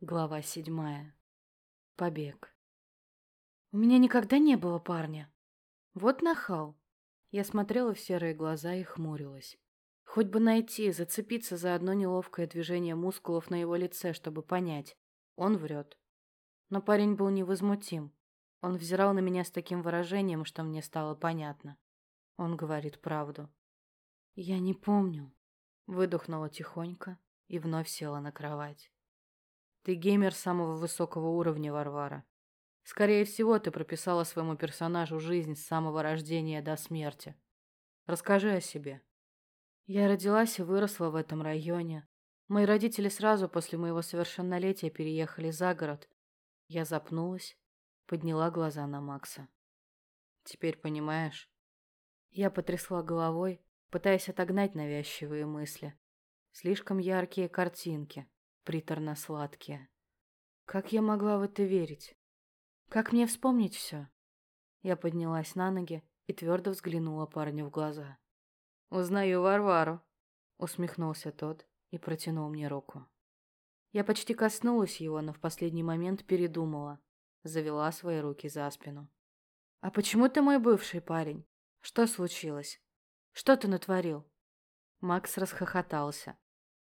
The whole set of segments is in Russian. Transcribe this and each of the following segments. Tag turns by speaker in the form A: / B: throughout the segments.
A: Глава седьмая. Побег. У меня никогда не было парня. Вот нахал. Я смотрела в серые глаза и хмурилась. Хоть бы найти, зацепиться за одно неловкое движение мускулов на его лице, чтобы понять. Он врет. Но парень был невозмутим. Он взирал на меня с таким выражением, что мне стало понятно. Он говорит правду. Я не помню. Выдохнула тихонько и вновь села на кровать. Ты геймер самого высокого уровня, Варвара. Скорее всего, ты прописала своему персонажу жизнь с самого рождения до смерти. Расскажи о себе. Я родилась и выросла в этом районе. Мои родители сразу после моего совершеннолетия переехали за город. Я запнулась, подняла глаза на Макса. Теперь понимаешь? Я потрясла головой, пытаясь отогнать навязчивые мысли. Слишком яркие картинки приторно-сладкие. Как я могла в это верить? Как мне вспомнить все? Я поднялась на ноги и твердо взглянула парню в глаза. «Узнаю Варвару», — усмехнулся тот и протянул мне руку. Я почти коснулась его, но в последний момент передумала, завела свои руки за спину. «А почему ты мой бывший парень? Что случилось? Что ты натворил?» Макс расхохотался.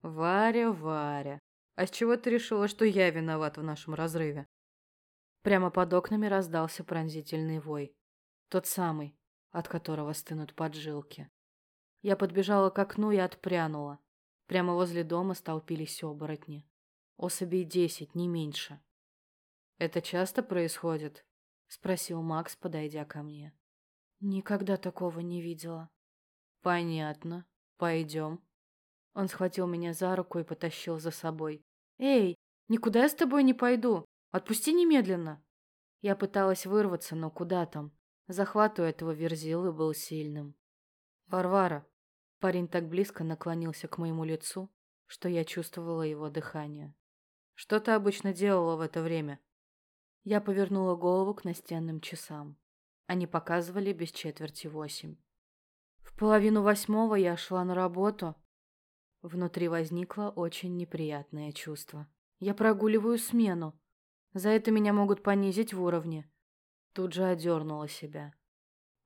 A: «Варя, Варя, а с чего ты решила, что я виноват в нашем разрыве? Прямо под окнами раздался пронзительный вой. Тот самый, от которого стынут поджилки. Я подбежала к окну и отпрянула. Прямо возле дома столпились оборотни. Особей десять, не меньше. «Это часто происходит?» — спросил Макс, подойдя ко мне. «Никогда такого не видела». «Понятно. Пойдем». Он схватил меня за руку и потащил за собой. «Эй, никуда я с тобой не пойду. Отпусти немедленно!» Я пыталась вырваться, но куда там? Захват у этого верзилы был сильным. «Варвара!» Парень так близко наклонился к моему лицу, что я чувствовала его дыхание. «Что ты обычно делала в это время?» Я повернула голову к настенным часам. Они показывали без четверти восемь. В половину восьмого я шла на работу, Внутри возникло очень неприятное чувство. Я прогуливаю смену. За это меня могут понизить в уровне. Тут же одернула себя.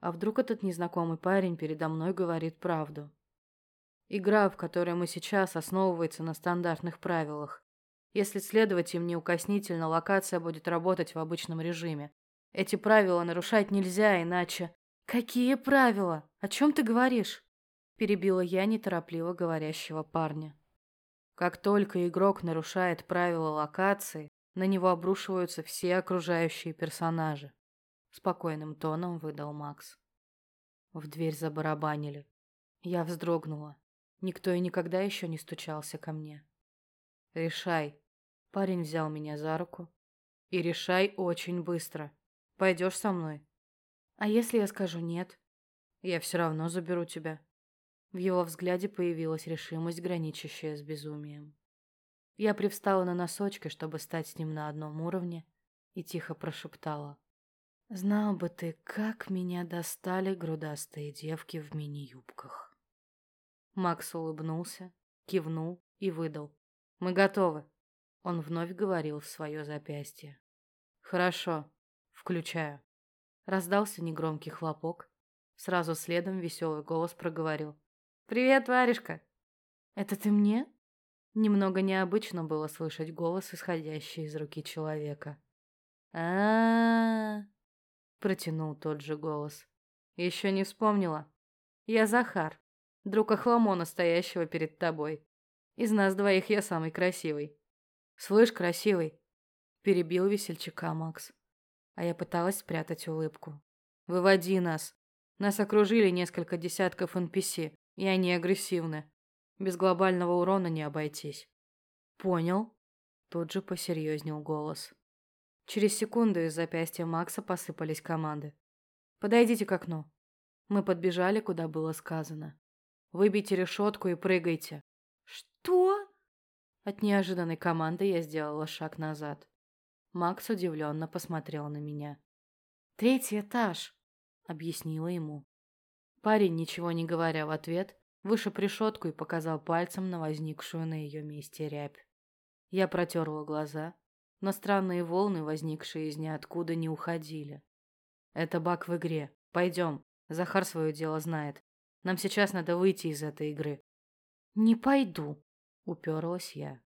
A: А вдруг этот незнакомый парень передо мной говорит правду? Игра, в которой мы сейчас, основывается на стандартных правилах. Если следовать им неукоснительно, локация будет работать в обычном режиме. Эти правила нарушать нельзя, иначе... Какие правила? О чем ты говоришь? Перебила я неторопливо говорящего парня. Как только игрок нарушает правила локации, на него обрушиваются все окружающие персонажи. Спокойным тоном выдал Макс. В дверь забарабанили. Я вздрогнула. Никто и никогда еще не стучался ко мне. «Решай». Парень взял меня за руку. «И решай очень быстро. Пойдешь со мной?» «А если я скажу нет?» «Я все равно заберу тебя». В его взгляде появилась решимость, граничащая с безумием. Я привстала на носочки, чтобы стать с ним на одном уровне, и тихо прошептала. «Знал бы ты, как меня достали грудастые девки в мини-юбках». Макс улыбнулся, кивнул и выдал. «Мы готовы». Он вновь говорил в свое запястье. «Хорошо. Включаю». Раздался негромкий хлопок. Сразу следом веселый голос проговорил. «Привет, варежка!» «Это ты мне?» Немного необычно было слышать голос, исходящий из руки человека. а, протянул тот же голос. «Еще не вспомнила. Я Захар, друг Охламона, стоящего перед тобой. Из нас двоих я самый красивый». «Слышь, красивый!» Перебил весельчака Макс. А я пыталась спрятать улыбку. «Выводи нас. Нас окружили несколько десятков NPC. И они агрессивны. Без глобального урона не обойтись. Понял? Тут же посерьезнел голос. Через секунду из запястья Макса посыпались команды. Подойдите к окну. Мы подбежали, куда было сказано. Выбейте решетку и прыгайте. Что? От неожиданной команды я сделала шаг назад. Макс удивленно посмотрел на меня. «Третий этаж», — объяснила ему. Парень, ничего не говоря в ответ, вышиб решетку и показал пальцем на возникшую на ее месте рябь. Я протерла глаза, но странные волны, возникшие из ниоткуда, не уходили. Это баг в игре. Пойдем. Захар свое дело знает. Нам сейчас надо выйти из этой игры. Не пойду, уперлась я.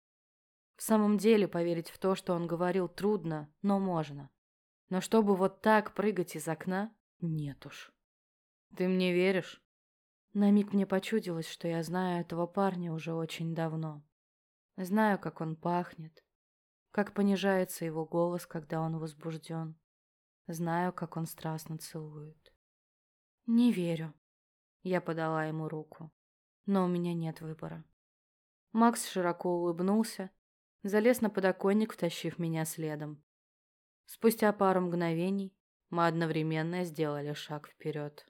A: В самом деле поверить в то, что он говорил, трудно, но можно. Но чтобы вот так прыгать из окна, нет уж. Ты мне веришь? На миг мне почудилось, что я знаю этого парня уже очень давно. Знаю, как он пахнет, как понижается его голос, когда он возбужден. Знаю, как он страстно целует. Не верю. Я подала ему руку. Но у меня нет выбора. Макс широко улыбнулся, залез на подоконник, втащив меня следом. Спустя пару мгновений мы одновременно сделали шаг вперед.